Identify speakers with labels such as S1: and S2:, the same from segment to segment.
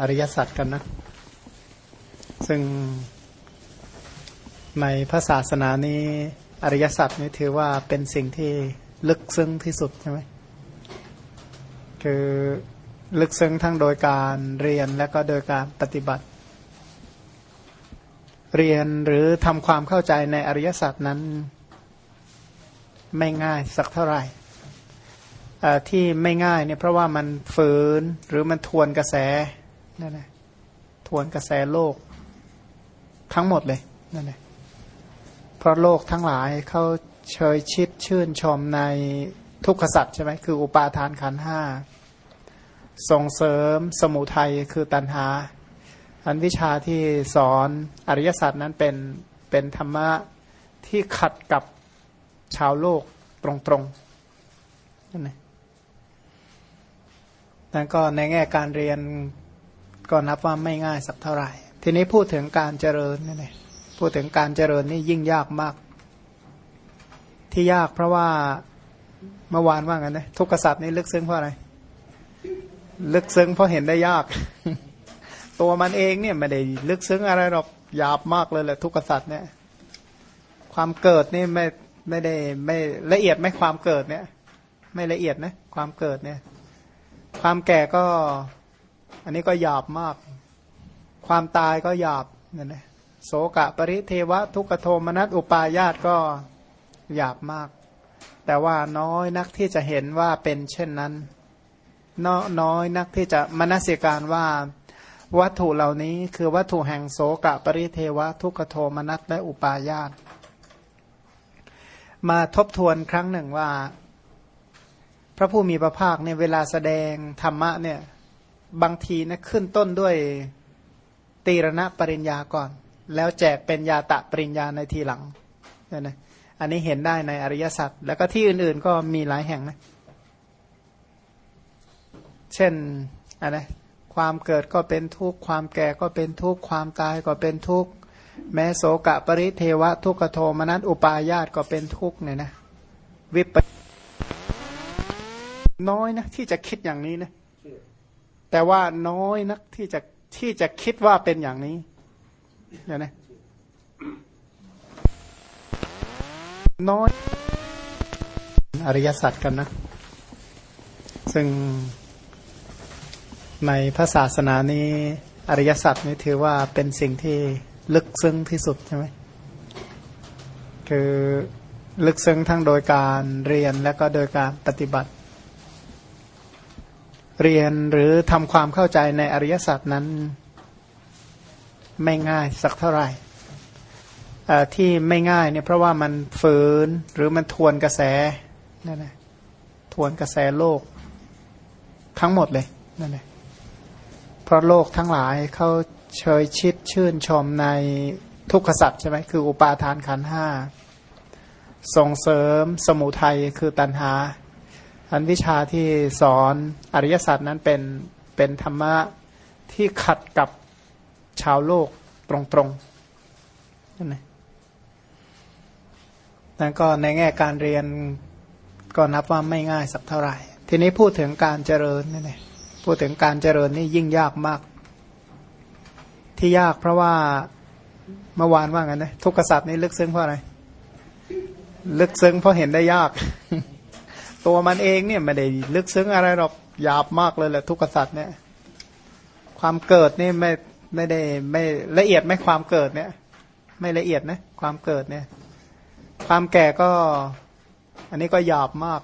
S1: อริยสัจกันนะ ซึ่งในพระศาสนานี้อริยสัจนี่ถือว่าเป็นสิ่งที่ลึกซึ้งที่สุดใช่ไหมคือลึกซึ้งทั้งโดยการเรียนและก็โดยการปฏิบัติ เรียนหรือทำความเข้าใจในอริยสัจนั้นไม่ง่ายสักเท่าไหร่ที่ไม่ง่ายเนี่ยเพราะว่ามันฝืนหรือมันทวนกระแส นั่นแหละทวนกระแสโลกทั้งหมดเลยนั่นแหละเพราะโลกทั้งหลายเขาเชยชิดชื่นชมในทุกขสัตว์ใช่ไหมคืออุปาทานขันห้าส่งเสริมสมุทัยคือตัณหา อันวิชาที่สอนอริยสัจนั้นเป็นเป็นธรรมะที่ขัดกับชาวโลกตรงๆนั่นเองนั่นก็ในแง่การเรียน ก็นับว่าไม่ง่ายสักเท่าไหร่ ทีนี้พูดถึงการเจริญนี่ไพูดถึงการเจริญนี่ยิ่งยากมาก ที่ยากเพราะว่าเมื่อวานว่างันนะทุกขสัตว์นี่ลึกซึ้งเพราะอะไร ลึกซึ้งเพราะเห็นได้ยาก ตัวมันเองเนี่ยไม่ได้ลึกซึ้งอะไรหรอกหยาบมากเลยแหละทุกขสัตว์เนี่ย ความเกิดนี่ไม่ไม่ได้ไม่ละเอียดไม่ความเกิดเนี่ย ไม่ละเอียดนะ ความเกิดเนี่ย ความแก่ก็ อันนี้ก็หยาบมาก ความตายก็หยาบเนี่ยนะโสกะปริเทวะทุกโทมนัสอุปายาตก็หยาบมาก แต่ว่าน้อยนักที่จะเห็นว่าเป็นเช่นนั้นน้อยนักที่จะมนสิการว่าวัตถุเหล่านี้คือวัตถุแห่งโสกะปริเทวะทุกโทมนัสและอุปายาตมาทบทวนครั้งหนึ่งว่า พระผู้มีพระภาคเนี่ยเวลาแสดงธรรมะเนี่ย บางทีนะขึ้นต้นด้วยตีรณะปริญญาก่อน แล้วแจกเป็นยาตะปริญญาในทีหลังนี่ยนะอันนี้เห็นได้ในอริยสัจแล้วก็ที่อื่นๆก็มีหลายแห่งนะ เช่นอะไรความเกิดก็เป็นทุกข์ความแก่ก็เป็นทุกข์ความตายก็เป็นทุกข์แม้โสกะปริเทวะทุกขโทมนัสอุปายาตก็เป็นทุกข์เนี่ยนะ วิปน้อยนะที่จะคิดอย่างนี้นะ แต่ว่าน้อยนักที่จะที่จะคิดว่าเป็นอย่างนี้เห็นไหมน้อย อริยสัจกันนะ ซึ่งในพระศาสนานี้ อริยสัจนี่ถือว่าเป็นสิ่งที่ลึกซึ้งที่สุดใช่ไหมคือลึกซึ้งทั้งโดยการเรียนและก็โดยการปฏิบัติ เรียนหรือทำความเข้าใจในอริยสัจนั้น ไม่ง่ายสักเท่าไหร่ที่ไม่ง่ายเนี่ยเพราะว่ามันฝืนหรือมันทวนกระแสนั่นแหละทวนกระแสโลก ทั้งหมดเลยนั่นแหละเพราะโลกทั้งหลายเขาเชยชิดชื่นชมในทุกขสัตว์ใช่ไหมคืออุปาทานขันห้าส่งเสริมสมุทัยคือตัณหา อันวิชาที่สอนอริยสัจนั้นเป็นเป็นธรรมะที่ขัดกับชาวโลกตรงๆนั่นเองนั่นก็ในแง่การเรียนก็นับว่าไม่ง่ายสักเท่าไหร่ ทีนี้พูดถึงการเจริญนี่ไงพูดถึงการเจริญนี่ยิ่งยากมาก ที่ยากเพราะว่าเมื่อวานว่างันนะทุกขสัตว์นี่ลึกซึ้งเพราะอะไร ลึกซึ้งเพราะเห็นได้ยาก ตัวมันเองเนี่ยไม่ได้ลึกซึ้งอะไรหรอกหยาบมากเลยแหละทุกขสัตว์เนี่ย ความเกิดนี่ไม่ไม่ได้ไม่ละเอียดไหมความเกิดเนี่ย ไม่ละเอียดนะความเกิดเนี่ย ความแก่ก็ อันนี้ก็หยาบมาก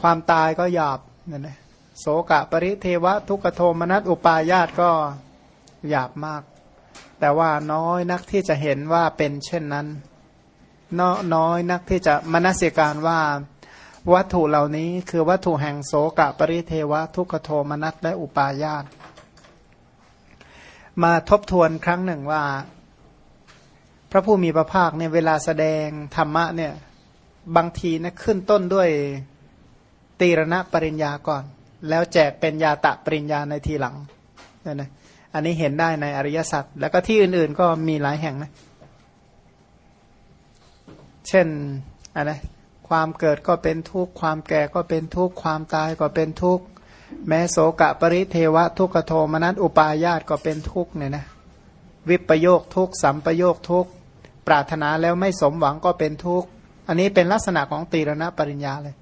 S1: ความตายก็หยาบเนี่ยนะโสกะปริเทวะ ทุกขโทมนัสอุปายาตก็หยาบมาก แต่ว่าน้อยนักที่จะเห็นว่าเป็นเช่นนั้นน้อยนักที่จะมนสิการว่า วัตถุเหล่านี้คือวัตถุแห่งโสกะปริเทวะทุกโทมนัสและอุปาญาตมาทบทวนครั้งหนึ่งว่า พระผู้มีพระภาคเนี่ยเวลาแสดงธรรมะเนี่ยบางทีนะขึ้นต้นด้วยตีรณะปริญญาก่อน แล้วแจกเป็นยาตะปริญญาในทีหลังนี่นะอันนี้เห็นได้ในอริยสัจแล้วก็ที่อื่นๆก็มีหลายแห่งนะ เช่นอะไร ความเกิดก็เป็นทุกข์ความแก่ก็เป็นทุกข์ความตายก็เป็นทุกข์แม้โสกะปริเทวะทุกขโทมนัสอุปายาตก็เป็นทุกข์เนี่ยนะวิปโยคทุกข์สัมปโยคทุกข์ปรารถนาแล้วไม่สมหวังก็เป็นทุกข์อันนี้เป็นลักษณะของตีรณปริญญาเลย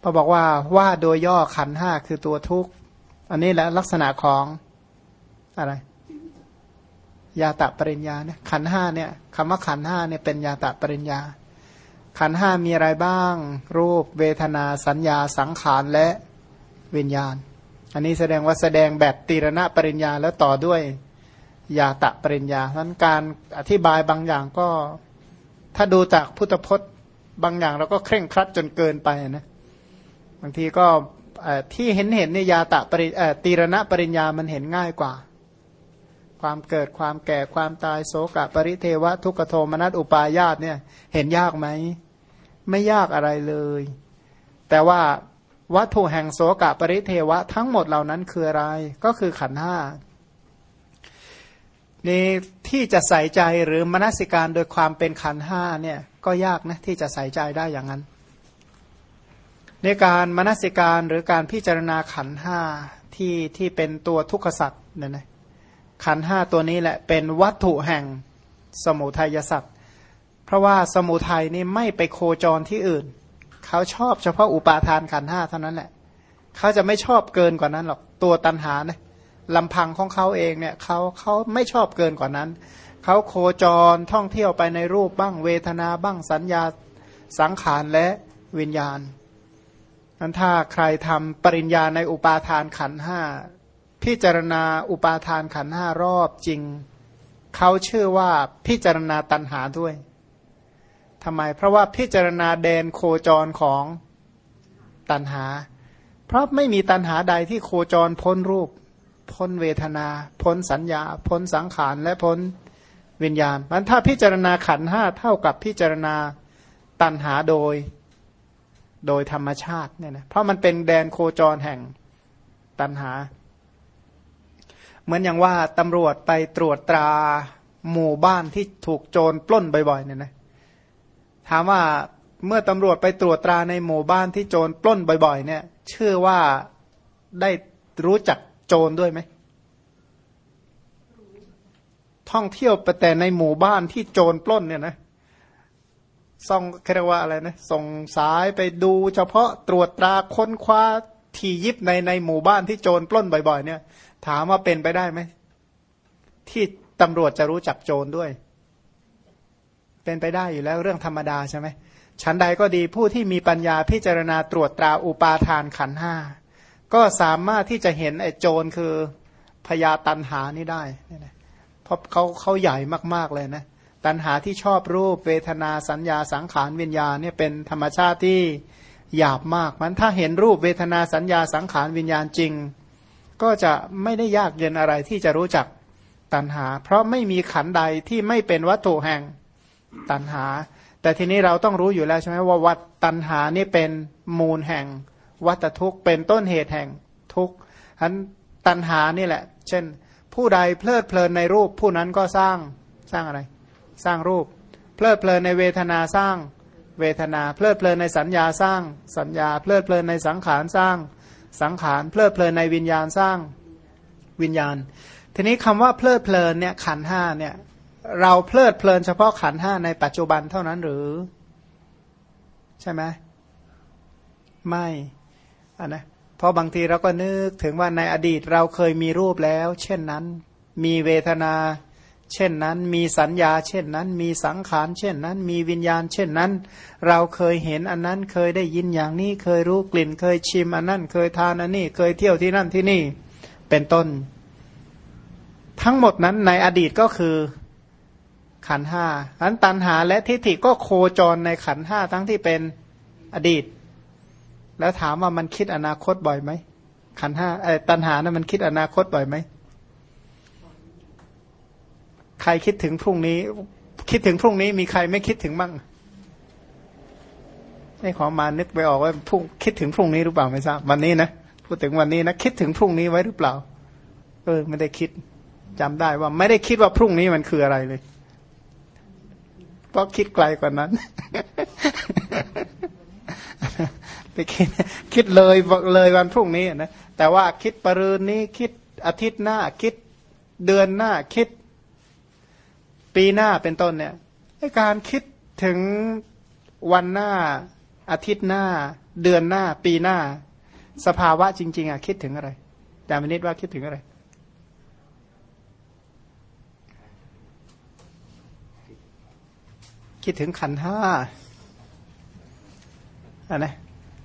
S1: พอบอกว่าว่าโดยย่อขันห้าคือตัวทุกข์อันนี้แหละลักษณะของอะไร ยาตะปริญญาเนี่ยขันห้าเนี่ยคำว่าขันห้าเนี่ยเป็นยาตะปริญญา ขันห้ามีอะไรบ้าง รูปเวทนาสัญญาสังขารและวิญญาณ อันนี้แสดงว่าแสดงแบบตีรณปริญญาแล้วต่อด้วยยาตะปริญญาเพราะการอธิบายบางอย่างก็ ถ้าดูจากพุทธพจน์บางอย่างเราก็เคร่งครัดจนเกินไปนะบางทีก็ที่เห็นเห็นในยาตะปริตีรณปริญญามันเห็นง่ายกว่า ความเกิดความแก่ความตายโสกะปริเทวะทุกขโทมนัสอุปายาตเนี่ยเห็นยากไหม ไม่ยากอะไรเลย แต่ว่าวัตถุแห่งโสกะปริเทวะทั้งหมดเหล่านั้นคืออะไร ก็คือขันห้านี่ที่จะใส่ใจหรือมนสิการโดยความเป็นขันห้าเนี่ยก็ยากนะที่จะใส่ใจได้อย่างนั้น ในการมนสิการหรือการพิจารณาขันห้าที่ที่เป็นตัวทุกขสัตว์เนี่ยนะขันห้าตัวนี้แหละเป็นวัตถุแห่งสมุทัยสัตว์ เพราะว่าสมุทัยนี่ไม่ไปโคจรที่อื่น เขาชอบเฉพาะอุปาทานขันห้าเท่านั้นแหละ เขาจะไม่ชอบเกินกว่านั้นหรอกตัวตันหานะลำพังของเขาเองเนี่ยเขาเขาไม่ชอบเกินกว่านั้น เขาโคจรท่องเที่ยวไปในรูปบ้างเวทนาบ้างสัญญาสังขารและวิญญาณนั้นถ้าใครทำปริญญาในอุปาทานขันห้าพิจารณาอุปาทานขันห้ารอบจริง เขาเชื่อว่าพิจารณาตันหาด้วย ทำไม เพราะว่าพิจารณาแดนโคจรของตันหา เพราะไม่มีตันหาใดที่โคจรพ้นรูป พ้นเวทนา พ้นสัญญา พ้นสังขารและพ้นวิญญาณมันถ้าพิจารณาขันห้าเท่ากับพิจารณาตันหาโดย โดยธรรมชาติเนี่ยนะเพราะมันเป็นแดนโคจรแห่งตันหา เหมือนอย่างว่าตำรวจไปตรวจตราหมู่บ้านที่ถูกโจรปล้นบ่อยๆเนี่ยนะ ถามว่าเมื่อตำรวจไปตรวจตราในหมู่บ้านที่โจรปล้นบ่อยๆ เนี่ย เชื่อว่าได้รู้จักโจรด้วยไหมท่องเที่ยวไปแต่ในหมู่บ้านที่โจรปล้นเนี่ยนะส่องเรียกว่าอะไรนะส่งสายไปดูเฉพาะตรวจตราค้นคว้าทียิบในในหมู่บ้านที่โจรปล้นบ่อย ๆ เนี่ย ถามว่าเป็นไปได้ไหมที่ตำรวจจะรู้จักโจรด้วย เป็นไปได้อยู่แล้วเรื่องธรรมดาใช่ไหมชั้นใดก็ดีผู้ที่มีปัญญาพิจารณาตรวจตราอุปาทานขันห้าก็สามารถที่จะเห็นไอ้โจรคือพยาตันหานี่ได้เพราะเขาเขาใหญ่มาก ๆ เลยนะ ตันหาที่ชอบรูปเวทนาสัญญาสังขารวิญญาเนี่ยเป็นธรรมชาติที่หยาบมากมันถ้าเห็นรูปเวทนาสัญญาสังขารวิญญาณจริง ก็จะไม่ได้ยากเย็นอะไรที่จะรู้จักตันหา เพราะไม่มีขันใดที่ไม่เป็นวัตถุแห่ง ตันหา แต่ทีนี้เราต้องรู้อยู่แล้วใช่ไหมว่าวัดตันหานี่เป็นมูลแห่ง วัตทุกข์เป็นต้นเหตุแห่งทุกข์ฉะนั้นตัณหานี่แหละ เช่น ผู้ใดเพลิดเพลินในรูปผู้นั้นก็สร้างสร้างอะไร สร้างรูป เพลิดเพลินในเวทนาสร้างเวทนา เพลิดเพลินในสัญญาสร้างสัญญา เพลิดเพลินในสังขารสร้างสังขาร เพลิดเพลินในวิญญาณสร้างวิญญาณ ทีนี้คำว่าเพลิดเพลินเนี่ยขันห้าเนี่ย เราเพลิดเพลินเฉพาะขันห้าในปัจจุบันเท่านั้นหรือ ใช่ไหมไม่อันนะเพราะบางทีเราก็นึกถึงว่าในอดีตเราเคยมีรูปแล้ว เช่นนั้น มีเวทนา เช่นนั้น มีสัญญา เช่นนั้น มีสังขาร เช่นนั้น มีวิญญาณ เช่นนั้น เราเคยเห็นอันนั้นเคยได้ยินอย่างนี้เคยรู้กลิ่น เคยชิมอันนั้น เคยทานอันนี้ เคยเที่ยวที่นั่นที่นี่ เป็นต้น ทั้งหมดนั้นในอดีตก็คือ ขันห้าอันตันหาและทิฏฐิก็โคจรในขันห้าทั้งที่เป็นอดีต แล้วถามว่ามันคิดอนาคตบ่อยไหมขันห้าไอ้ตัณหานะั้นมันคิดอนาคตบ่อยไหมใครคิดถึงพรุ่งนี้ คิดถึงพรุ่งนี้มีใครไม่คิดถึงบ้างไอ้ขอมานึกไปออกว่าพรุ่งคิดถึงพรุ่งนี้หรือเปล่าไม่ทราบวันนี้นะพูดถึงวันนี้นะคิดถึงพรุ่งนี้ไว้หรือเปล่า เออไม่ได้คิดจำได้ว่าไม่ได้คิดว่าพรุ่งนี้มันคืออะไรเลย เพราะคิดไกลกว่านั้น ไปคิดคิดเลยเลยวันพรุ่งนี้นะแต่ว่าคิดปรืนนี้คิดอาทิตย์หน้า คิดเดือนหน้าคิด ปีหน้าเป็นต้นเนี่ยการคิดถึงวันหน้า อาทิตย์หน้า เดือนหน้า ปีหน้า สภาวะจริง ๆอะคิดถึงอะไรแต่มนิดว่าคิดถึงอะไร คิดถึงขันห้าอันนะ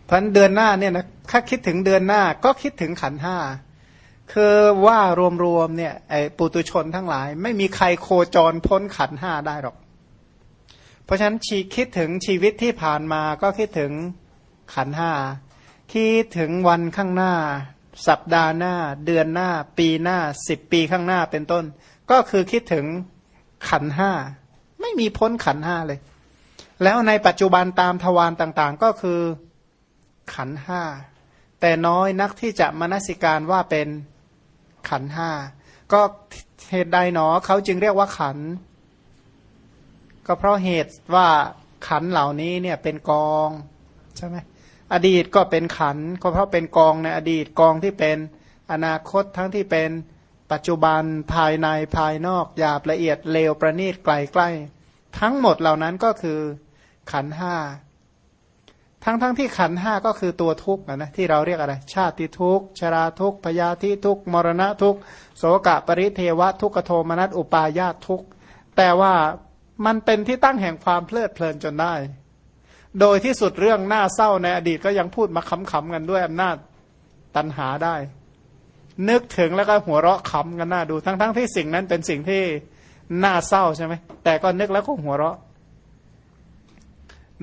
S1: พันเดือนหน้าเนี่ยนะถ้าคิดถึงเดือนหน้าก็คิดถึงขันห้าคือว่ารวมๆเนี่ยไอ้ปุตุชนทั้งหลาย ไม่มีใครโคจรพ้นขันห้าได้หรอก เพราะฉะนั้นชีคิดถึงชีวิตที่ผ่านมาก็คิดถึงขันห้าคิดถึงวันข้างหน้า สัปดาห์หน้า เดือนหน้า ปีหน้าสิบปีข้างหน้าเป็นต้น ก็คือคิดถึงขันห้า ไม่มีพ้นขันห้าเลย แล้วในปัจจุบันตามทวารต่างๆ ก็คือขันห้าแต่น้อยนักที่จะมนสิการว่าเป็นขันห้าก็เหตุใดหนอเขาจึงเรียกว่าขัน ก็เพราะเหตุว่าขันเหล่านี้เนี่ยเป็นกองใช่ไหมอดีตก็เป็นขันก็เพราะเป็นกองในอดีตกองที่เป็นอนาคตทั้งที่เป็น ปัจจุบันภายในภายนอกหยาบละเอียดเลวประณีตไกลใกล้ ทั้งหมดเหล่านั้นก็คือขันห้าทั้งๆทที่ขันห้าก็คือตัวทุกข์นะที่เราเรียกอะไร ชาติทุกข์ชราทุกข์พยาธิทุกข์มรณะทุกข์โสกะปริเทวะทุกขโทมนัสอุปาญาตทุกข์แต่ว่ามันเป็นที่ตั้งแห่งความเพลิดเพลินจนได้ โดยที่สุดเรื่องน่าเศร้าในอดีตก็ยังพูดมาขำๆกันด้วยอำนาจตันหาได้ นึกถึงแล้วก็หัวเราะขำกันน่าดูทั้งๆทที่สิ่งนั้นเป็นสิ่งที่น่าเศร้าใช่ไหมแต่ก็นึกแล้วก็หัวเราะ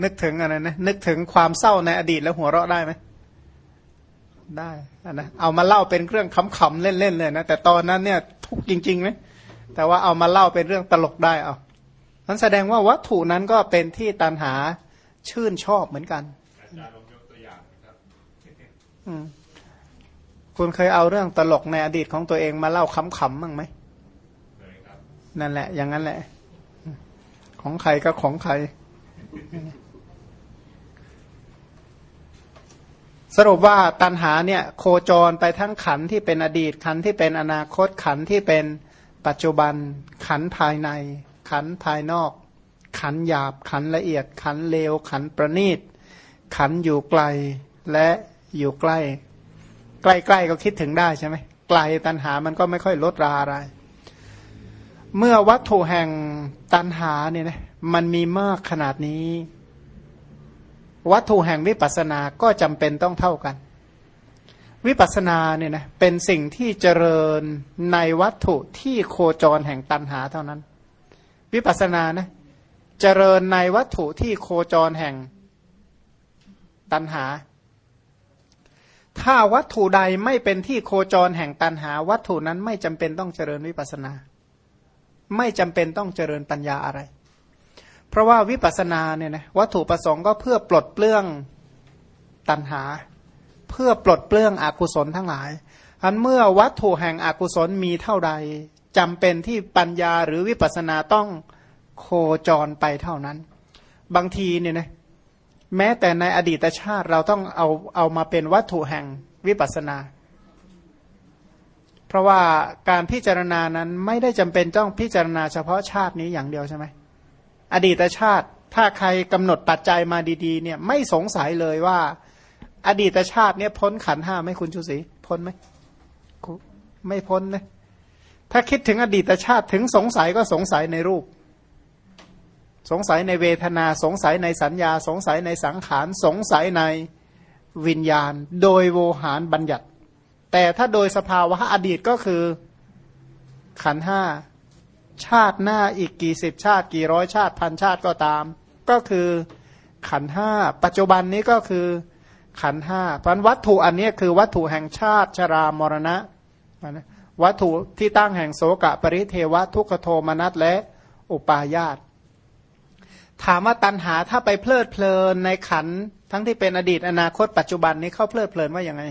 S1: นึกถึงอะไรนะนึกถึงความเศร้าในอดีตแล้วหัวเราะได้ไหมได้นะเอามาเล่าเป็นเรื่องขำๆเล่นๆเลยนะแต่ตอนนั้นเนี่ยทุกจริงๆไหมแต่ว่าเอามาเล่าเป็นเรื่องตลกได้เอานั้นแสดงว่าวัตถุนั้นก็เป็นที่ตันหาชื่นชอบเหมือนกัน
S2: อธิบายยกตัวอย่าง
S1: คุ คุณเคยเอาเรื่องตลกในอดีตของตัวเองมาเล่าขำๆบ้างไหมนั่นแหละ อย่างนั้นแหละ ของใครก็ของใคร สรุปว่าตันหาเนี่ย โคจรไปทั้งขันที่เป็นอดีตขันที่เป็นอนาคตขันที่เป็นปัจจุบัน ขันภายใน ขันภายนอก ขันหยาบ ขันละเอียด ขันเลวขันประณีต ขันอยู่ไกลและอยู่ใกล้ ใกล้ๆก็คิดถึงได้ใช่ไหมไกลตันหามันก็ไม่ค่อยลดราอะไร เมื่อวัตถุแห่งตันหาเนี่ยนะมันมีมากขนาดนี้ วัตถุแห่งวิปัสสนาก็จำเป็นต้องเท่ากัน วิปัสสนาเนี่ยนะเป็นสิ่งที่เจริญในวัตถุที่โคจรแห่งตันหาเท่านั้น วิปัสสนานะเจริญในวัตถุที่โคจรแห่งตันหา ถ้าวัตถุใดไม่เป็นที่โคจรแห่งตันหา วัตถุนั้นไม่จำเป็นต้องเจริญวิปัสนา ไม่จำเป็นต้องเจริญปัญญาอะไร เพราะว่าวิปัสนาเนี่ยนะวัตถุประสงค์ก็เพื่อปลดเปลื้องตัณหา เพื่อปลดเปลื้องอกุศลทั้งหลายอันเมื่อวัตถุแห่งอกุศลมีเท่าใดจำเป็นที่ปัญญาหรือวิปัสนาต้องโคจรไปเท่านั้น บางทีเนี่ยนะ แม้แต่ในอดีตชาติเราต้องเอาเอามาเป็นวัตถุแห่งวิปัสนา เพราะว่าการพิจารณานั้นไม่ได้จำเป็นต้องพิจารณาเฉพาะชาตินี้อย่างเดียวใช่ไหมอดีตชาติถ้าใครกำหนดปัจจัยมาดีๆ เนี่ยไม่สงสัยเลยว่า อดีตชาติเนี่ยพ้นขันห้าไหมคุณชูศรีพ้นไหมไม่พ้นนะถ้าคิดถึงอดีตชาติถึงสงสัยก็สงสัยในรูป สงสัยในเวทนาสงสัยในสัญญา สงสัยในสังขาร สงสัยในวิญญาณ โดยโวหารบัญญัติ แต่ถ้าโดยสภาวะอดีตก็คือขันห้าชาติหน้าอีกกี่สิบชาติ กี่ร้อยชาติพันชาติก็ตาม ก็คือขันห้าปัจจุบันนี้ก็คือขันห้าพันวัตถุอันนี้คือวัตถุแห่งชาติชรามรณะวัตถุที่ตั้งแห่งโสกะปริเทวะทุกโทมนัสและอุปาญาต ถามว่าตันหาถ้าไปเพลิดเพลินในขันทั้งที่เป็นอดีตอนาคตปัจจุบันนี้เข้าเพลิดเพลินว่าอย่างไง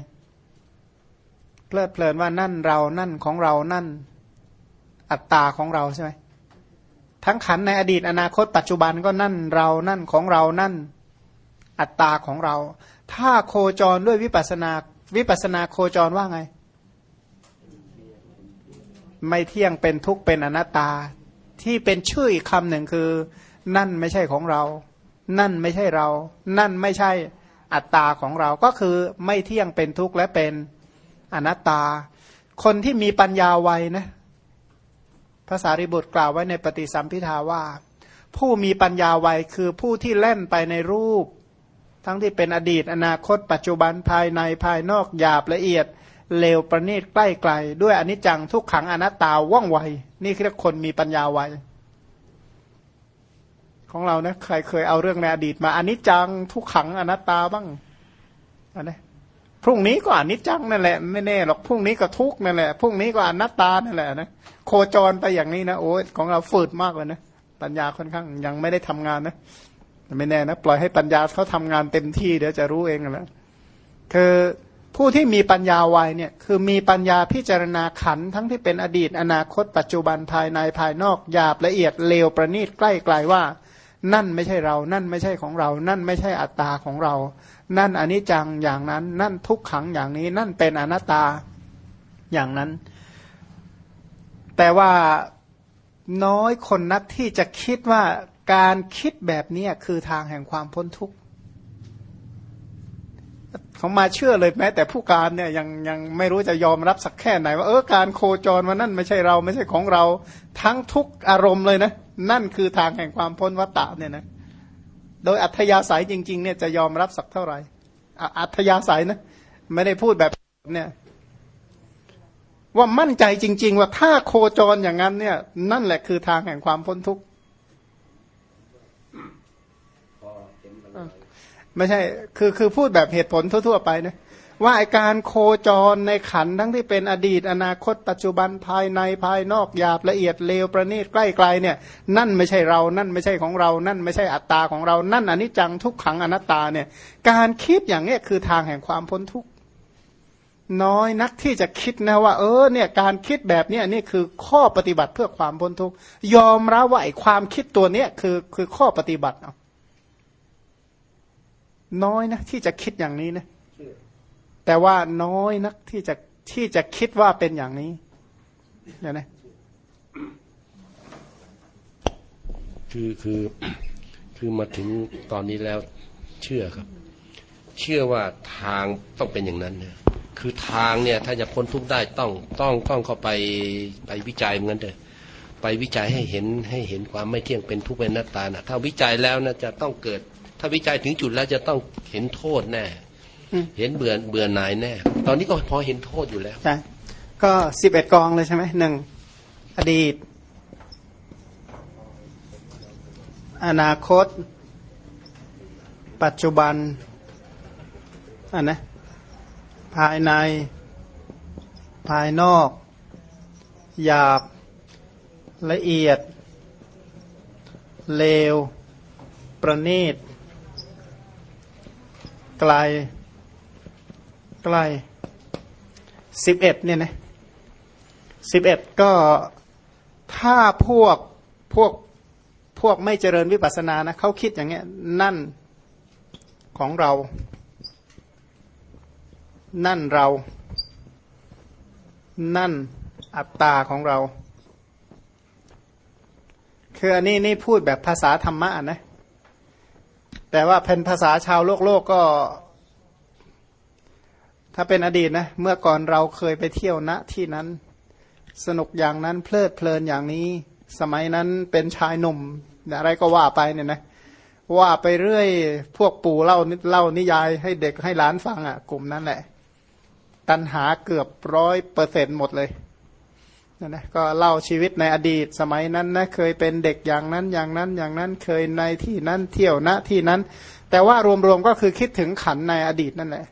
S1: เพลิดเพลินว่านั่นเรานั่นของเรานั่น อัตตาของเราใช่ไหมทั้งขันในอดีตอนาคต ปัจจุบันก็นั่นเรานั่นของเรานั่น อัตตาของเรา ถ้าโคจรด้วยวิปัสนาวิปัสนาโคจรว่าไง ไม่เที่ยงเป็นทุกข์เป็นอนัตตา ที่เป็นชื่ออีกคำหนึ่งคือ นั่นไม่ใช่ของเรา นั่นไม่ใช่เรา นั่นไม่ใช่อัตตาของเราก็คือไม่เที่ยงเป็นทุกข์และเป็นอนัตตา คนที่มีปัญญาไวนะภาษาริบุตรกล่าวไว้ในปฏิสัมพิทาว่า ผู้มีปัญญาไวคือผู้ที่เล่นไปในรูป ทั้งที่เป็นอดีตอนาคต ปัจจุบันภายในภายนอกหยาบละเอียดเลวประณีตใกล้ไกล ด้วยอนิจจังทุกขังอนัตตาว่องไว นี่คือคนมีปัญญาไว ของเรานะใครเคยเอาเรื่องในอดีตมาอนิจจังทุกขังอนัตตาบ้างอันนี้พรุ่งนี้ก็อนิจจังนั่นแหละไม่แน่หรอกพรุ่งนี้ก็ทุกนั่นแหละพรุ่งนี้ก็อนัตตานั่นแหละนะโคจรไปอย่างนี้นะโอ้ยของเราฝืดมากเลยนะปัญญาค่อนข้างยังไม่ได้ทำงานนะไม่แน่นะปล่อยให้ปัญญาเขาทำงานเต็มที่เดี๋ยวจะรู้เองแล้วคือผู้ที่มีปัญญาไวเนี่ยคือมีปัญญาพิจารณาขันทั้งที่เป็นอดีต อนาคต ปัจจุบันภายในภายนอกหยาบละเอียดเลวประณีตใกล้ไกลว่า นั่นไม่ใช่เรา นั่นไม่ใช่ของเรา นั่นไม่ใช่อัตตาของเรา นั่นอนิจจังอย่างนั้น นั่นทุกขังอย่างนี้ นั่นเป็นอนัตตาอย่างนั้น แต่ว่าน้อยคนนักที่จะคิดว่าการคิดแบบนี้คือทางแห่งความพ้นทุกข์ เขามาเชื่อเลยแม้ แต่ผู้การเนี่ยยังยังไม่รู้จะยอมรับสักแค่ไหน ว่าเออการโคจรมานั่นไม่ใช่เราไม่ใช่ของเรา ทั้งทุกอารมณ์เลยนะ นั่นคือทางแห่งความพ้นวัตตะเนี่ยนะโดยอัธยาศัยจริง ๆ เนี่ยจะยอมรับสักเท่าไหร่อัธยาศัยนะไม่ได้พูดแบบเนี่ย ว่ามั่นใจจริง ๆ ว่าถ้าโคจรอย่างนั้นเนี่ย นั่นแหละคือทางแห่งความพ้นทุกข์ ไม่ใช่ คือคือพูดแบบเหตุผลทั่ว ๆ ไปนะว่าไอการโคจรในขันทั้งที่เป็นอดีต อนาคต ปัจจุบันภายในภายนอกหยาบละเอียดเลวประณีตใกล้ไกลเนี่ย นั่นไม่ใช่เรา นั่นไม่ใช่ของเรา นั่นไม่ใช่อัตตาของเรา นั่นอนิจจังทุกขังอนัตตาเนี่ย การคิดอย่างนี้คือทางแห่งความพ้นทุกข์น้อยนักที่จะคิดนะว่า เออเนี่ยการคิดแบบนี้นี่คือข้อปฏิบัติเพื่อความพ้นทุกข์ยอมรับว่าไอความคิดตัวเนี้ยคือคือข้อปฏิบัติเนาะ น้อยนะที่จะคิดอย่างนี้นะแต่ว่าน้อยนักที่จะที่จะคิดว่าเป็นอย่างนี้เดี๋ยวนะ
S3: คือคือคือมาถึงตอนนี้แล้วเชื่อครับ เชื่อว่าทางต้องเป็นอย่างนั้นเนี่ยคือทางเนี่ยถ้าจะพ้นทุกข์ได้ต้องต้องต้องเข้าไปไปวิจัยเหมือนกันเลยไปวิจัยให้เห็นให้เห็นความไม่เที่ยงเป็นทุกข์เป็นหน้าตานะถ้าวิจัยแล้วนะจะต้องเกิด ถ้าวิจัยถึงจุดแล้วจะต้องเห็นโทษแน่เห็นเบื่อเบื่อหน่ายแน่ ตอนนี้ก็พอเห็นโทษอยู่แล้ว
S1: ใช่ก็สิบเอ็ดกองเลยใช่ไหมหนึ่งอดีต อนาคต ปัจจุบันอันนะภายใน ภายนอก หยาบ ละเอียด เลว ประณีต ไกลไกลสิบเอ็ดเนี่ยนะสิบเอ็ดก็ถ้าพวกพวกพวกไม่เจริญวิปัสสนานะเขาคิดอย่างเงี้ยนั่นของเรา นั่นเรา นั่นอัตตาของเรา คืออันนี้นี่พูดแบบภาษาธรรมะนะ แต่ว่าเป็นภาษาชาวโลกโลกก็ ถ้าเป็นอดีตนะ เมื่อก่อนเราเคยไปเที่ยวณที่นั้น สนุกอย่างนั้นเพลิดเพลินอย่างนี้ สมัยนั้นเป็นชายหนุ่มอะไรก็ว่าไปเนี่ยนะว่าไปเรื่อยพวกปู่เล่าเล่านิยายให้เด็กให้หลานฟังอะ่ะ กลุ่มนั้นแหละ ตันหาเกือบร้อยเปอร์เซ็นหมดเลย นะนะก็เล่าชีวิตในอดีตสมัยนั้นนะเคยเป็นเด็กอย่างนั้นอย่างนั้นอย่างนั้นเคยในที่นั้นเที่ยวณที่นั้น แต่ว่ารวมๆก็คือคิดถึงขันในอดีตนั่นแหละ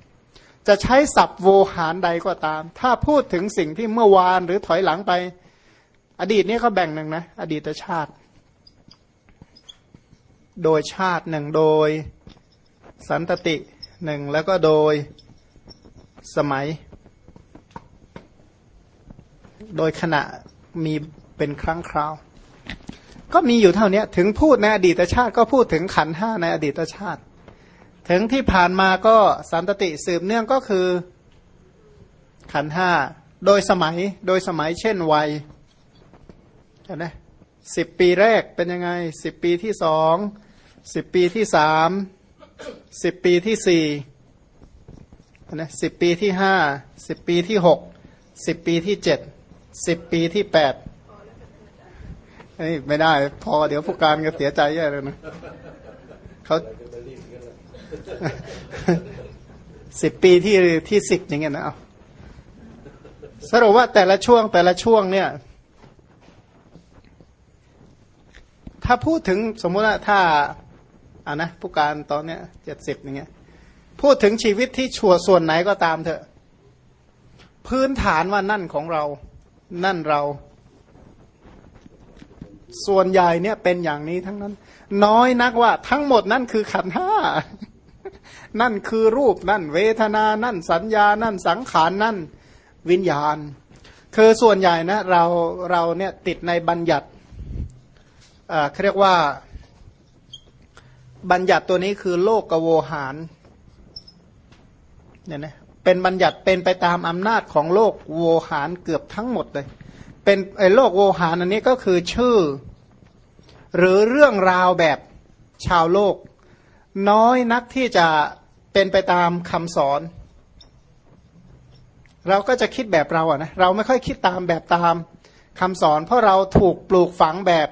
S1: จะใช้ศัพท์โวหารใดก็ตาม ถ้าพูดถึงสิ่งที่เมื่อวานหรือถอยหลังไป อดีตนี้เขาแบ่งหนึ่งนะ อดีตชาติ โดยชาติหนึ่งโดย สันตติหนึ่งแล้วก็โดยสมัย โดยขณะมีเป็นครั้งคราว ก็มีอยู่เท่านี้ถึงพูดในอดีตชาติก็พูดถึงขันห้าในอดีตชาติ ถึงที่ผ่านมาก็สันตติสืบเนื่องก็คือขันห้าโดยสมัยโดยสมัยเช่นวัยเห็นไหมสิบปีแรกเป็นยังไงสิบปีที่สองสิบปีที่สามสิบปีที่สี่นะสิบปีที่ห้าสิบปีที่หกสิบปีที่เจ็ด สิบปีที่แปดไม่ได้ พอเดี๋ยวผู้การก็เสียใจแย่เลยนะเขาสิบปีที่ที่สิบอย่างเงี้ยนะเอาสรุปว่าแต่ละช่วงแต่ละช่วงเนี่ย ถ้าพูดถึงสมมติว่าถ้าอ่านะผู้การตอนเนี้ยเจ็ดสิบอย่างเงี้ยพูดถึงชีวิตที่ชั่วส่วนไหนก็ตามเถอะ พื้นฐานว่านั่นของเรา นั่นเรา ส่วนใหญ่เนี่ยเป็นอย่างนี้ทั้งนั้น น้อยนักว่า ทั้งหมดนั่นคือขันห้านั่นคือรูปนั่น เวทนานั่นสัญญานั่นสังขารนั่น วิญญาณ คือส่วนใหญ่นะเราเราเนี่ยติดในบัญญัติเขาเรียกว่า บัญญัติตัวนี้คือโลกกโวหารเนี่ยนะ เป็นบัญญัติเป็นไปตามอำนาจของโลกโวหารเกือบทั้งหมดเลย เป็นไอ้โลกโวหารอันนี้ก็คือชื่อ หรือเรื่องราวแบบชาวโลก น้อยนักที่จะเป็นไปตามคำสอน เราก็จะคิดแบบเราอะนะเราไม่ค่อยคิดตามแบบตามคำสอน เพราะเราถูกปลูกฝังแบบ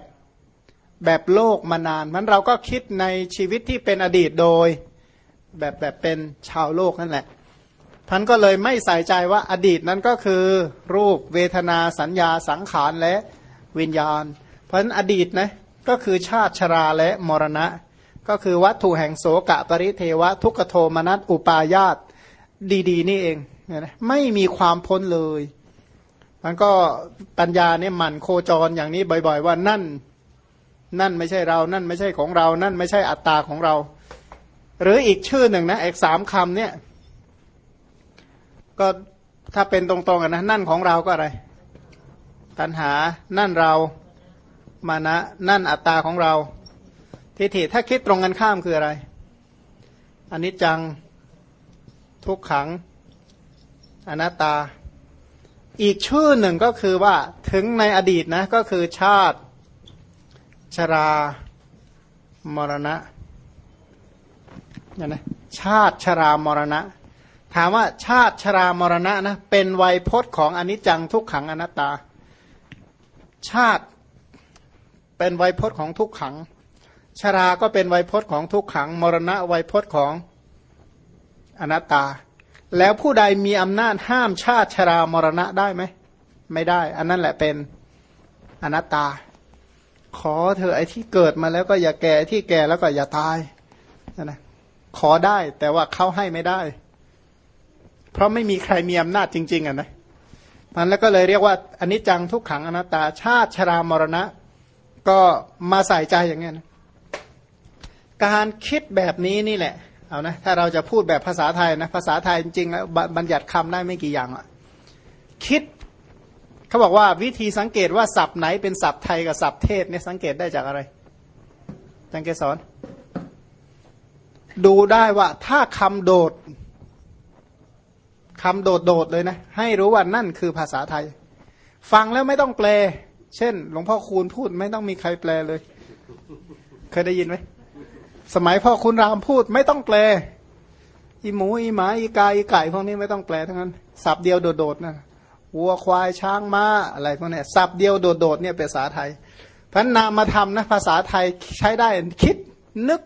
S1: แบบโลกมานานมันเราก็คิดในชีวิตที่เป็นอดีตโดย แบบแบบเป็นชาวโลกนั่นแหละ ท่านก็เลยไม่ใส่ใจว่าอดีตนั้นก็คือรูปเวทนาสัญญาสังขารและวิญญาณ เพราะฉะนั้นอดีตนะก็คือชาติชราและมรณะ ก็คือวัตถุแห่งโสกะปริเทวะ ทุกโทมนัสอุปายาตดีๆ นี่เองไม่มีความพ้นเลยมันก็ปัญญาเนี่ยหมั่นโคจรอย่างนี้บ่อย ๆ ว่านั่น นั่นไม่ใช่เรานั่นไม่ใช่ของเรา นั่นไม่ใช่อัตตาของเรา หรืออีกชื่อหนึ่งนะเอกสามคำเนี่ย ก็ถ้าเป็นตรงๆกันนะนั่นของเราก็อะไร ตัณหานั่นเรามานะ นั่นอัตตาของเรา ทิฏฐิถ้าคิดตรงกันข้ามคืออะไรอันนี้จังทุกขังอนัตตา อีกชื่อหนึ่งก็คือว่าถึงในอดีตนะก็คือชาติ ชรามรณะเนี่ยนะชาติชรามรณะ ถามว่าชาติชรามรณะนะเป็นไวยพจน์ของอนิจจังทุกขังอนัตตา ชาติเป็นไวยพจน์ของทุกขัง ชราก็เป็นไวยพจน์ของทุกขัง มรณะไวยพจน์ของอนัตตา แล้วผู้ใดมีอำนาจห้ามชาติชรามรณะได้ไหม ไม่ได้ อันนั้นแหละเป็นอนัตตา ขอเธอไอ้ที่เกิดมาแล้วก็อย่าแก่ที่แก่แล้วก็อย่าตายนะขอได้แต่ว่าเขาให้ไม่ได้ เพราะไม่มีใครมีอำนาจจริง ๆอะนะมันแล้วก็เลยเรียกว่าอันนี้จังทุกขังอนัตตาชาติชรามรณะ ก็มาใส่ใจอย่างเงี้ยนะการคิดแบบนี้นี่แหละเอานะถ้าเราจะพูดแบบภาษาไทยนะภาษาไทยจริงๆแล้วบัญญัติคำได้ไม่กี่อย่างอะคิดเขาบอกว่าวิธีสังเกตว่าศัพท์ไหนเป็นศัพท์ไทยกับศัพท์เทศเนี่ยสังเกตได้จากอะไรจังเกสอน ดูได้ว่าถ้าคำโดด คำโดดโดดเลยนะ ให้รู้ว่านั่นคือภาษาไทย ฟังแล้วไม่ต้องแปล เช่น หลวงพ่อคูณพูดไม่ต้องมีใครแปลเลย เคยได้ยินไหมสมัยพ่อคุณรามพูดไม่ต้องแปล อีหมูอีหมาอีกาอีไก่พวกนี้ไม่ต้องแปลทั้งนั้นสับเดียวโดดๆนะวัวควายช้างม้าอะไรพวกนี้สับเดียวโดดๆเนี่ยเป็นภาษาไทยพันนามมาทำนะภาษาไทยใช้ได้คิดนึก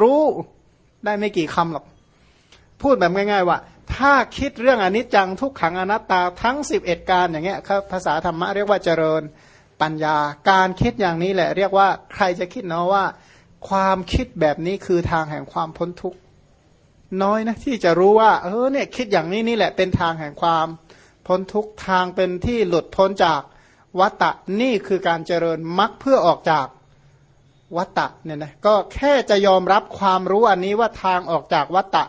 S1: รู้ได้ไม่กี่คำหรอก พูดแบบง่าย ๆ ว่า ถ้าคิดเรื่องอนิจจังทุกขังอนัตตาทั้งสิบเอ็ดการอย่างเงี้ยครับภาษาธรรมะเรียกว่าเจริญปัญญา การคิดอย่างนี้แหละ เรียกว่าใครจะคิดเนาะว่า ความคิดแบบนี้คือทางแห่งความพ้นทุกข์น้อยนะที่จะรู้ว่าเออเนี่ยคิดอย่างนี้นี่แหละเป็นทางแห่งความพ้นทุกทางเป็นที่หลุดพ้นจากวัตตะนี่คือการเจริญมรรคเพื่อออกจากวัตตะเนี่ยนะก็แค่จะยอมรับความรู้อันนี้ว่าทางออกจากวัตตะ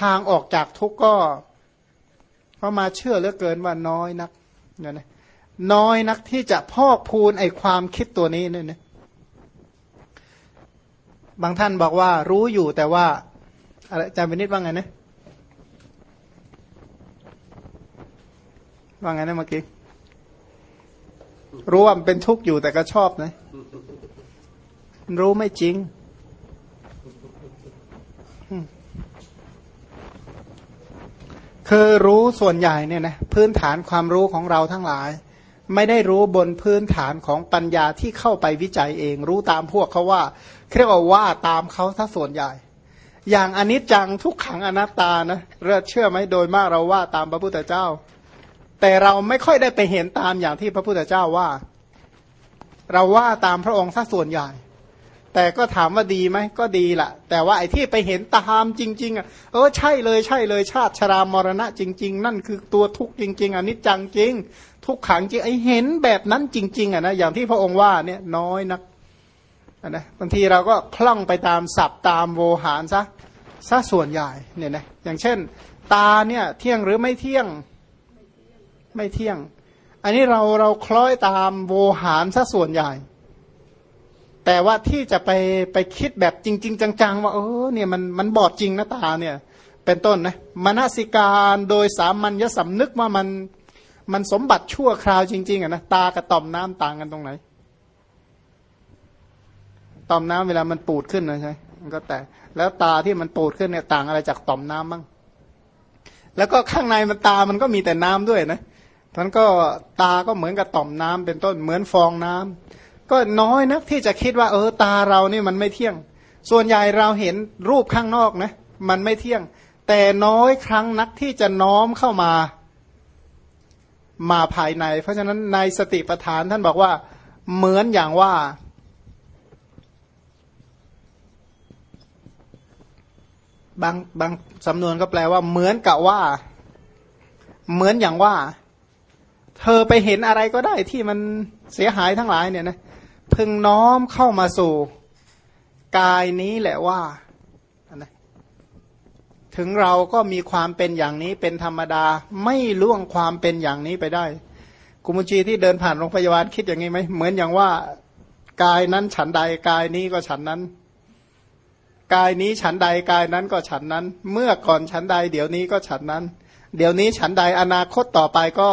S1: ทางออกจากทุกก็ก็มาเชื่อเหลือเกินว่าน้อยนักเนี่ยนะน้อยนักที่จะพอกพูนไอความคิดตัวนี้เนี่ยนะบางท่านบอกว่ารู้อยู่แต่ว่าอะไรอาจารย์วินิจว่าไงนะว่าไงนะเมื่อกี้รู้ว่ามันเป็นทุกข์อยู่แต่ก็ชอบนะ รู้ไม่จริง คือรู้ส่วนใหญ่เนี่ยนะพื้นฐานความรู้ของเราทั้งหลาย ไม่ได้รู้บนพื้นฐานของปัญญาที่เข้าไปวิจัยเอง รู้ตามพวกเขาว่าเรียกว่าว่าตามเขาถ้าส่วนใหญ่ อย่างอนิจจังทุกขังอนัตตานะเรื่อเชื่อไหมโดยมากเราว่าตามพระพุทธเจ้า แต่เราไม่ค่อยได้ไปเห็นตามอย่างที่พระพุทธเจ้าว่า เราว่าตามพระองค์ถ้าส่วนใหญ่ แต่ก็ถามว่าดีไหมก็ดีแหละแต่ว่าไอ้ที่ไปเห็นตามจริง ๆอะเออใช่เลยใช่เลยชาติชรามรณะจริง ๆ นั่นคือตัวทุกข์จริง ๆอันนี้จังจริง ทุกขังจริงไอ้เห็นแบบนั้นจริง ๆอะนะอย่างที่พระองค์ว่าเนี่ยน้อยนักนะบางทีเราก็คล่องไปตามศัพท์ตามโวหารซะซะส่วนใหญ่เนี่ยนะอย่างเช่น ตาเนี่ยเที่ยงหรือไม่เที่ยงไม่เที่ยง อันนี้เราเราคล้อยตามโวหารซะส่วนใหญ่ แต่ว่าที่จะไปไปคิดแบบจริง ๆ จัง ๆ ว่าเออเนี่ยมันมันบอดจริงนะตาเนี่ย เป็นต้นนะมนสิการโดยสามัญญสำนึกว่ามันมันสมบัติชั่วคราวจริง ๆอะนะตากับต่อมน้ำต่างกันตรงไหน ต่อมน้ำเวลามันปูดขึ้นนะใช่มันก็แต่แล้วตาที่มันปูดขึ้นเนี่ยต่างอะไรจากต่อมน้ำบ้างแล้วก็ข้างในมันตามันก็มีแต่น้ำด้วยนะท่านก็ตาก็เหมือนกับต่อมน้ำเป็นต้นเหมือนฟองน้ำ ก็น้อยนักที่จะคิดว่า เออตาเรานี่มันไม่เที่ยง ส่วนใหญ่เราเห็นรูปข้างนอกนะมันไม่เที่ยง แต่น้อยครั้งนักที่จะน้อมเข้ามามาภายใน เพราะฉะนั้นในสติปัฏฐานท่านบอกว่า เหมือนอย่างว่า บางบางสำนวนก็แปลว่า เหมือนกับว่า เหมือนอย่างว่า เธอไปเห็นอะไรก็ได้ที่มันเสียหายทั้งหลายเนี่ยนะ พึงน้อมเข้ามาสู่กายนี้แหละว่าถึงเราก็มีความเป็นอย่างนี้เป็นธรรมดาไม่ล่วงความเป็นอย่างนี้ไปได้ กุมุจีที่เดินผ่านโรงพยาบาลคิดอย่างนี้ไหมเหมือนอย่างว่ากายนั้นฉันใดกายนี้ก็ฉันนั้น กายนี้ฉันใดกายนั้นก็ฉันนั้น เมื่อก่อนฉันใด เดี๋ยวนี้ก็ฉันนั้น เดี๋ยวนี้ฉันใดอนาคตต่อไปก็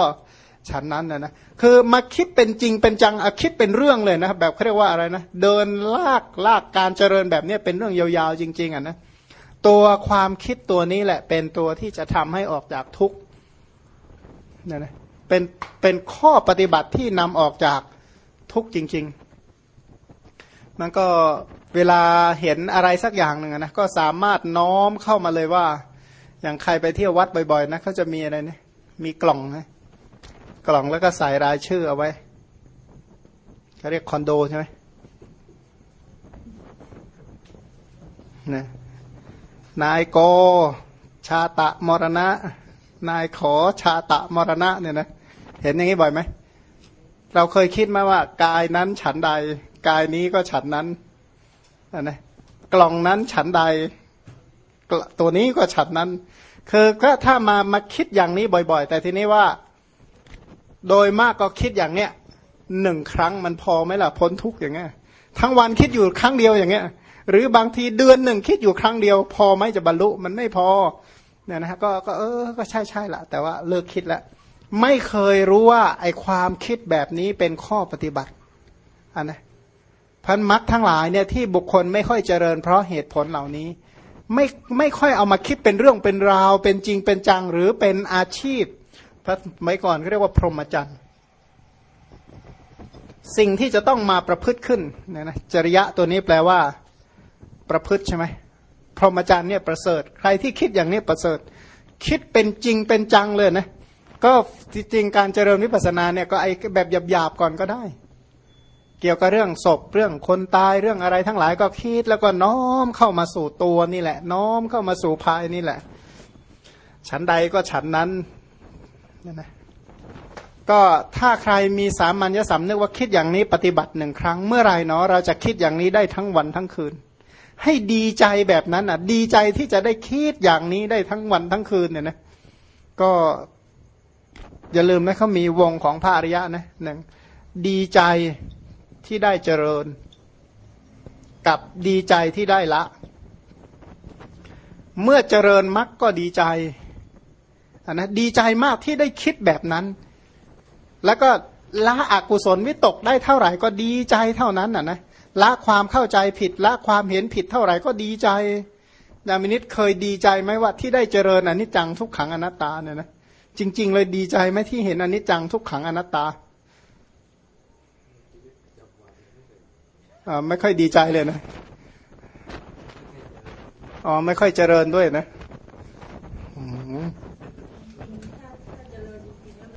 S1: ฉันนั้นนะนะคือมาคิดเป็นจริงเป็นจังอคิดเป็นเรื่องเลยนะแบบเขาเรียกว่าอะไรนะเดินลากลากการเจริญแบบนี้เป็นเรื่องยาวๆจริง ๆอะนะตัวความคิดตัวนี้แหละ เป็นตัวที่จะทำให้ออกจากทุกข์นะนะเป็นเป็นข้อปฏิบัติที่นำออกจากทุกข์จริง ๆ มันก็เวลาเห็นอะไรสักอย่างหนึ่งนะก็สามารถน้อมเข้ามาเลยว่า อย่างใครไปเที่ยววัดบ่อยๆนะเขาจะมีอะไรเนี่ยมีกล่องนะ กล่องแล้วก็ใส่รายชื่อเอาไว้เขาเรียกคอนโดใช่ไหมนะนายโกชาตะมรณะ นายขอชาตะมรณะเนี่ยนะเห็นอย่างนี้บ่อยไหมเราเคยคิดไหมว่ากายนั้นฉันใด กายนี้ก็ฉันนั้นนะกล่องนั้นฉันใด ตัวนี้ก็ฉันนั้น คือก็ถ้ามามาคิดอย่างนี้บ่อย ๆ แต่ทีนี้ว่า โดยมากก็คิดอย่างเนี้ยหนึ่งครั้งมันพอไหมล่ะพ้นทุกอย่างเงี้ยทั้งวันคิดอยู่ครั้งเดียวอย่างเงี้ย หรือบางทีเดือนหนึ่งคิดอยู่ครั้งเดียว พอไหมจะบรรลุมันไม่พอเนี่ยนะฮะก็ก็เออก็ใช่ใช่ละแต่ว่าเลิกคิดแล้วไม่เคยรู้ว่าไอความคิดแบบนี้เป็นข้อปฏิบัติอันนะพันมักทั้งหลายเนี่ยที่บุคคลไม่ค่อยเจริญเพราะเหตุผลเหล่านี้ ไม่ไม่ค่อยเอามาคิดเป็นเรื่องเป็นราว เป็นจริงเป็นจังหรือเป็นอาชีพ พระไม่ก่อนเขาเรียกว่าพรหมจรรย์สิ่งที่จะต้องมาประพฤติขึ้นเนี่ยนะจริยะตัวนี้แปลว่า ประพฤติใช่ไหมพรหมจรรย์เนี่ยประเสริฐ ใครที่คิดอย่างนี้ประเสริฐ คิดเป็นจริงเป็นจังเลยนะก็จริงการเจริญวิปัสสนาเนี่ยก็ไอแบบหยาบๆก่อนก็ได้ เกี่ยวกับเรื่องศพเรื่องคนตายเรื่องอะไรทั้งหลายก็คิดแล้วก็น้อมเข้ามาสู่ตัวนี่แหละ น้อมเข้ามาสู่ภายนี่แหละ ฉันใดก็ฉันนั้น นี่ยนะก็ถ้าใครมีสามัญญสำนึกว่าคิดอย่างนี้ปฏิบัติหนึ่งครั้ง เมื่อไรเนาะเราจะคิดอย่างนี้ได้ทั้งวันทั้งคืน ให้ดีใจแบบนั้นอะ ดีใจที่จะได้คิดอย่างนี้ได้ทั้งวันทั้งคืนเนี่ยนะก็อย่าลืมนะเขามีวงของพระอริยะนะหนึ่งดีใจที่ได้เจริญ กับดีใจที่ได้ละ เมื่อเจริญมรรคก็ดีใจ นนะดีใจมากที่ได้คิดแบบนั้น แล้วก็ละอกุศลวิตกได้เท่าไหร่ก็ดีใจเท่านั้นนะนะละความเข้าใจผิดละความเห็นผิดเท่าไหร่ก็ดีใจยามินิตเคยดีใจไหมว่าที่ได้เจริญอนิจจังทุกขังอนัตตาเนี่ยนะจริง ๆ เลยดีใจไหมที่เห็นอนิจจังทุกขังอนัตตาไม่ค่อยดีใจเลยนะอ๋อไม่ค่อยเจริญด้วยนะ